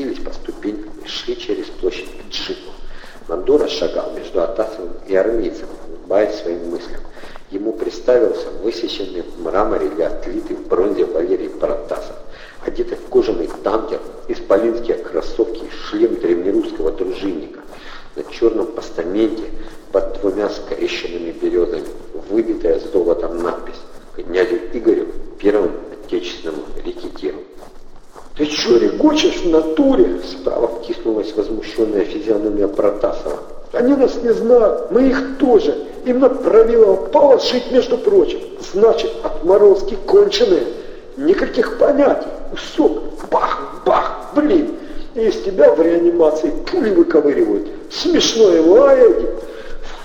спустились по ступенькам и шли через площадь к джипу. Мандура шагал между Атасовым и армейцем, улыбаясь своим мыслям. Ему представился высеченный в мраморе или отлитый в бронзе Валерий Паратасов, одетый в кожаный танкер, исполинские кроссовки и шлем древнерусского дружинника. На черном постаменте не знают, мы их тоже. Им на правило положить, между прочим. Значит, отморозки конченые. Никаких понятий. Усок. Бах, бах, блин. И из тебя в реанимации пули выковыривают. Смешное лаяди.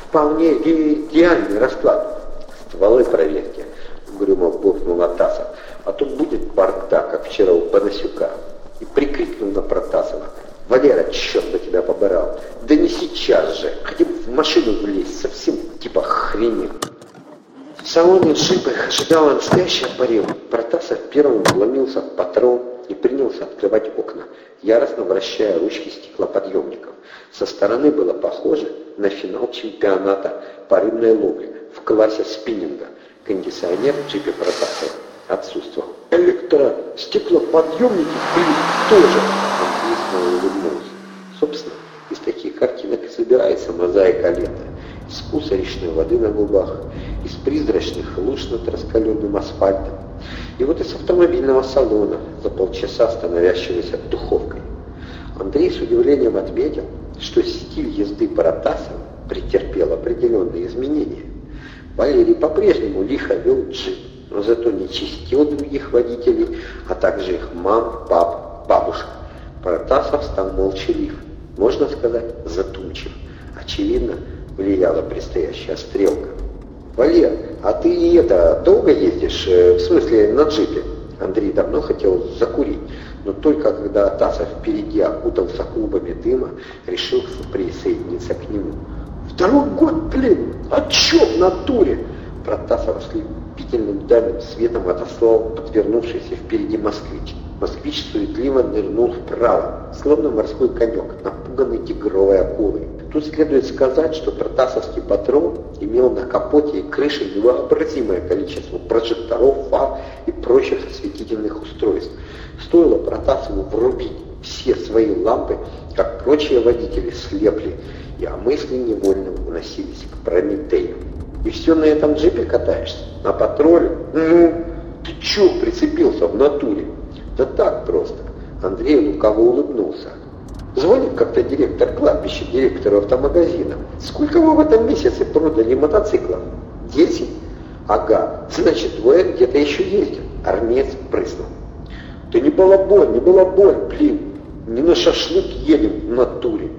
Вполне идеальный расклад. Стволы проверьте. Угрюмо буркнул Атасов а то будет бардак, как вчера у Панасюка. И прикрикнул на Протасова. «Валера, черт бы тебя побырал! Да не сейчас же! Хотя бы в машину влезть, совсем типа хренел!» В салоне их ожидала настоящая парила. Протасов первым вломился в патрон и принялся открывать окна, яростно вращая ручки стеклоподъемников. Со стороны было похоже на финал чемпионата по рыбной ловле в классе спиннинга. Кондиционер в джипе Протасова отсутствовал. Электростеклоподъемники были тоже. Снова улыбнулся. Собственно, из таких картинок и собирается мозаика лета. Из вкуса речной воды на губах, из призрачных луж над раскаленным асфальтом. И вот из автомобильного салона, за полчаса становящегося духовкой. Андрей с удивлением отметил, что стиль езды Паратасова претерпел определенные изменения. Валерий по-прежнему лихо вел джип, но зато не чистил других водителей, а также их мам, пап, бабушек. Протасов стал молчалив, можно сказать, затумчив. Очевидно, влияла предстоящая стрелка. «Валер, а ты это, долго ездишь, э, в смысле на джипе?» Андрей давно хотел закурить, но только когда Тасов впереди окутался клубами дыма, решил присоединиться к нему. «Второй год, блин! А чё в натуре?» Протасов ослепительным дальним светом отослал подвернувшийся впереди москвич. Москвич суетливо нырнул вправо, словно морской конек, напуганный тигровой акулой. Тут следует сказать, что протасовский патрон имел на капоте и крыше невообразимое количество прожекторов, фар и прочих осветительных устройств. Стоило Протасову врубить все свои лампы, как прочие водители слепли, и а мысли невольно уносились к Прометею. И все на этом джипе катаешься? На патруле? Ну, ты чё прицепился в натуре? Да так просто. Андрей лукаво улыбнулся. Звонит как-то директор кладбища, директору автомагазина. Сколько вы в этом месяце продали мотоциклов? Десять? Ага, значит, двое где-то еще ездят. Армец прыснул. Да не балаболь, не балаболь, блин. Не на шашлык едем в натуре.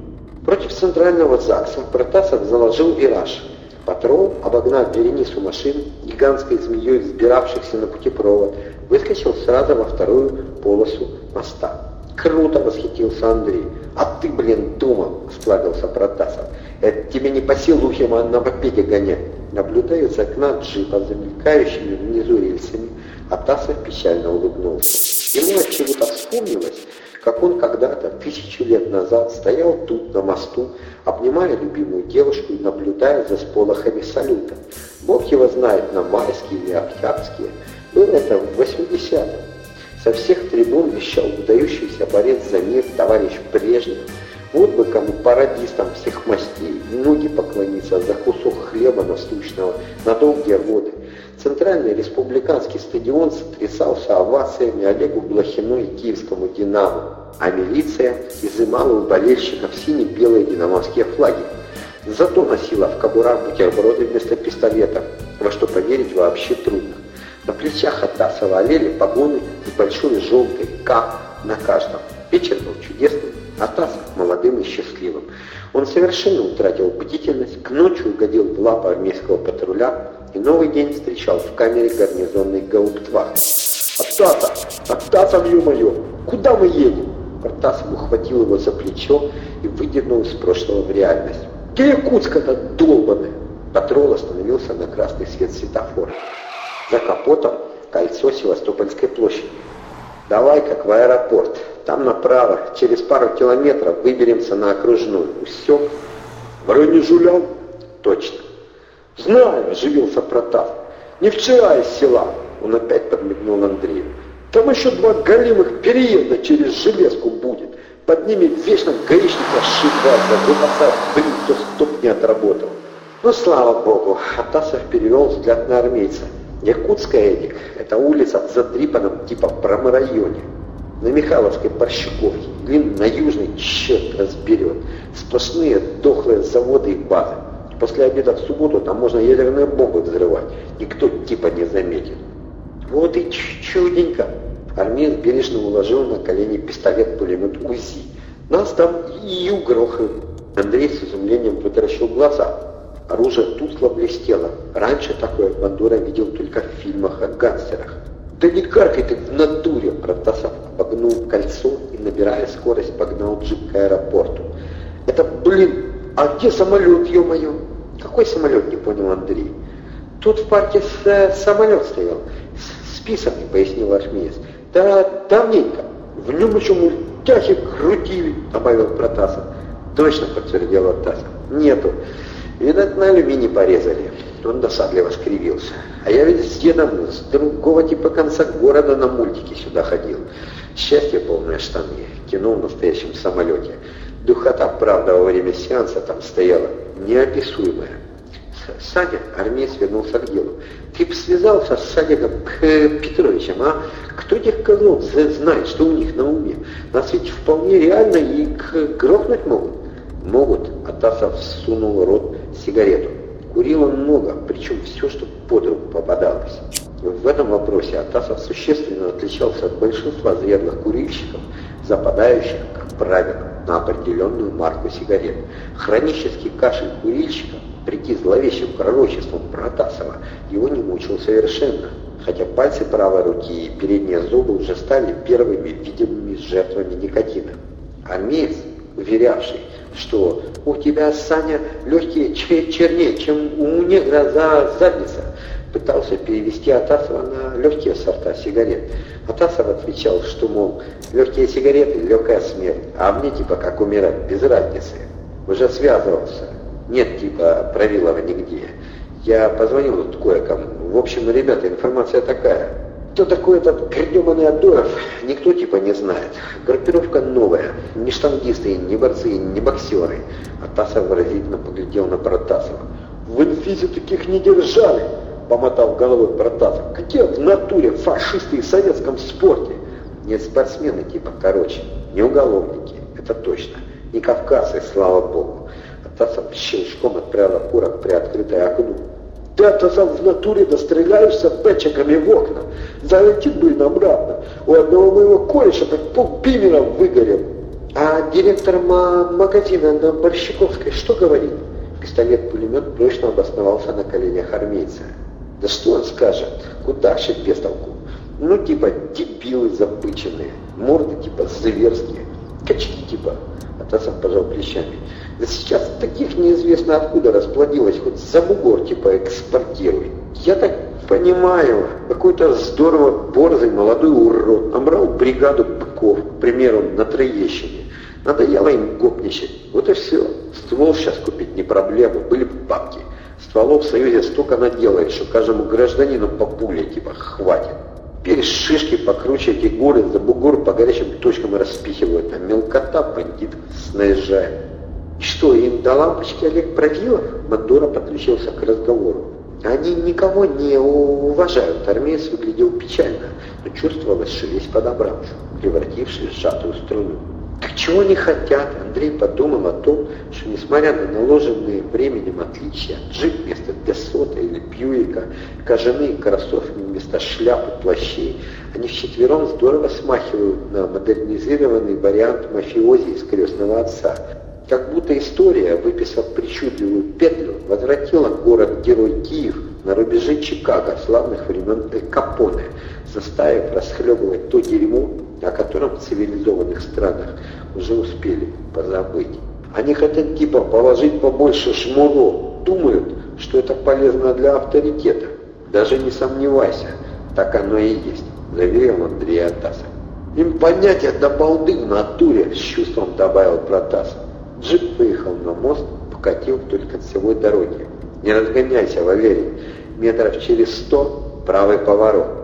Против центрального ЗАГСа Протасов заложил вираж. Патрол, обогнав вереницу машин, гигантской змеей взбиравшихся на путепровод, выскочил сразу во вторую полосу моста. «Круто!» — восхитился Андрей. «А ты, блин, думал!» — сплавился Протасов. «Это тебе не по силухе а на мопеде гонять!» Наблюдая из окна джипа за мелькающими внизу рельсами, Атасов печально улыбнулся. Ему от чего-то вспомнилось, как он когда-то, тысячу лет назад, стоял тут, на мосту, обнимая любимую девушку и наблюдая за сполохами салюта. Бог его знает, на майские или октябрьские. Было это в 80-м. Со всех трибун вещал выдающийся борец за мир товарищ Брежнев. Вот бы кому пародистам всех мастей, ноги поклониться за кусок хлеба насущного на долгие годы. Центральный республиканский стадион сотрясался овациями Олегу Блохину и киевскому «Динамо», а милиция изымала у болельщиков сине-белые динамовские флаги. Зато носила в кобурах бутерброды вместо пистолета, во что поверить вообще трудно. На плечах Атасова олели погоны с большой желтой «К» на каждом. Вечер был чудесным, Атасов молодым и счастливым. Он совершенно утратил бдительность, к ночи угодил в лапы армейского патруля, и новый день встречал в камере гарнизонной гауптвахты. «Оттасов! Оттасов, ё-моё! Куда мы едем?» Протасов ухватил его за плечо и выдернул из прошлого в реальность. «Где Якутска-то долбаная?» Патрол остановился на красный свет светофора. За капотом кольцо Севастопольской площади. «Давай как в аэропорт», Там направо, через пару километров выберемся на окружную. Усек? Бронежулян? Точно. Знаю, оживился Протав. Не вчера из села. Он опять подмигнул Андрею. Там еще два голимых переезда через железку будет. Под ними вечно гаишник ошибается, выпасать, блин, кто стоп не отработал. Ну, слава богу, Атасов перевел взгляд на армейца. Якутская, Эдик, это улица в задрипанном типа промрайоне. На Михайловской Борщуковке, или на Южной, черт разберет. Сплошные дохлые заводы и базы. После обеда в субботу там можно ядерные бомбы взрывать. Никто типа не заметит. Вот и чудненько. Армеец бережно уложил на колени пистолет-пулемет УЗИ. Нас там и угрохают. Андрей с изумлением вытаращил глаза. Оружие тускло блестело. Раньше такое Бандура видел только в фильмах о гангстерах. «Да не каркай ты в натуре!» Протасов обогнул кольцо и, набирая скорость, погнал джип к аэропорту. «Это, блин, а где самолет, ё-моё?» «Какой самолет?» — не понял Андрей. «Тут в парке с, э, самолет стоял. С, списанный», — пояснил армеец. «Да давненько. В нем еще мультяхи крутили», — добавил Протасов. «Точно», — подтвердил Атасов. «Нету. Видать, на алюминий порезали». Он досадливо скривился. «А я ведь с дедом с другого типа конца города на мультике сюда ходил. Счастье полное штаны. Кино в настоящем самолете. Духота, правда, во время сеанса там стояла неописуемая. Саня, армеец вернулся к делу. Ты бы связался с Олегом Петровичем, а? Кто этих козлов знает, что у них на уме? Нас ведь вполне реально и грохнуть могут. Могут, а Тасов сунул рот сигарету. Курил он много, причем все, что под руку попадалось. В этом вопросе Атасов существенно отличался от большинства зрелых курильщиков, западающих, как правило, на определенную марку сигарет. Хронический кашель курильщика, прийти зловещим пророчеством Протасова, его не мучил совершенно, хотя пальцы правой руки и передние зубы уже стали первыми видимыми жертвами никотина. Армеец, уверявший, что у тебя, Саня, легкие чернее, чем у негра за задница, пытался перевести Атасова на легкие сорта сигарет. Атасов отвечал, что, мол, легкие сигареты – легкая смерть, а мне типа как умирать, без разницы. Уже связывался. Нет типа Правилова нигде. Я позвонил тут кое-кому. В общем, ребята, информация такая. Кто такой этот гребаный Адоев, никто типа не знает. Группировка новая. Не штангисты, не борцы, не боксеры. Атасов выразительно поглядел на Протасова. В инфизе таких не держали. — помотал головой Протасов. «Какие в натуре фашисты в советском спорте?» «Нет, спортсмены типа, короче, не уголовники, это точно, не кавказцы, слава богу». Атасов щелчком отправил окурок при открытой окну. «Ты, Атасов, в натуре достреляешься печиками в окна, залетит, блин, обратно. У одного моего кореша так полпимера выгорел». «А директор магазина на Борщаковской что говорит?» Пистолет-пулемет прочно обосновался на коленях армейца. Да что он скажет? Кудахчик без толку. Ну, типа, дебилы забыченные, морды типа зверские, качки типа. Атасов пожал плечами. Сейчас таких неизвестно откуда расплодилось, хоть за бугор типа экспортируй. Я так понимаю, какой-то здорово борзый молодой урод набрал бригаду быков, к примеру, на Троещине. Надоело им гопничать. Вот и все. Ствол сейчас купить не проблема, были бы бабки. Стволов в Союзе столько наделает, что каждому гражданину по пуле типа хватит. Теперь шишки покруче эти горы за бугор по горячим точкам распихивают, а мелкота бандит наезжает. И что, им до лампочки Олег Правилов? Бандура подключился к разговору. Они никого не уважают. Армеец выглядел печально, но чувствовалось, что весь подобрался, превратившись в сжатую струну. Так чего они хотят? Андрей подумал о том, что несмотря на наложенные временем отличия, джип вместо Десота или Бьюика, кожаные кроссовки вместо шляпы, плащей, они вчетвером здорово смахивают на модернизированный вариант мафиози из «Крестного отца». Как будто история, выписав причудливую петлю, возвратила город-герой Киев на рубежи Чикаго славных времен Эль Капоне, заставив расхлебывать то дерьмо, о котором в цивилизованных странах уже успели позабыть. Они хотят типа положить побольше шмуров, думают, что это полезно для авторитета. Даже не сомневайся, так оно и есть, заверил Андрей Атасов. Им понятие до балды в натуре, с чувством добавил Протасов. Джип выехал на мост, покатил вдоль концевой дороги. Не разгоняйся, Валерий. Метров через сто правый поворот.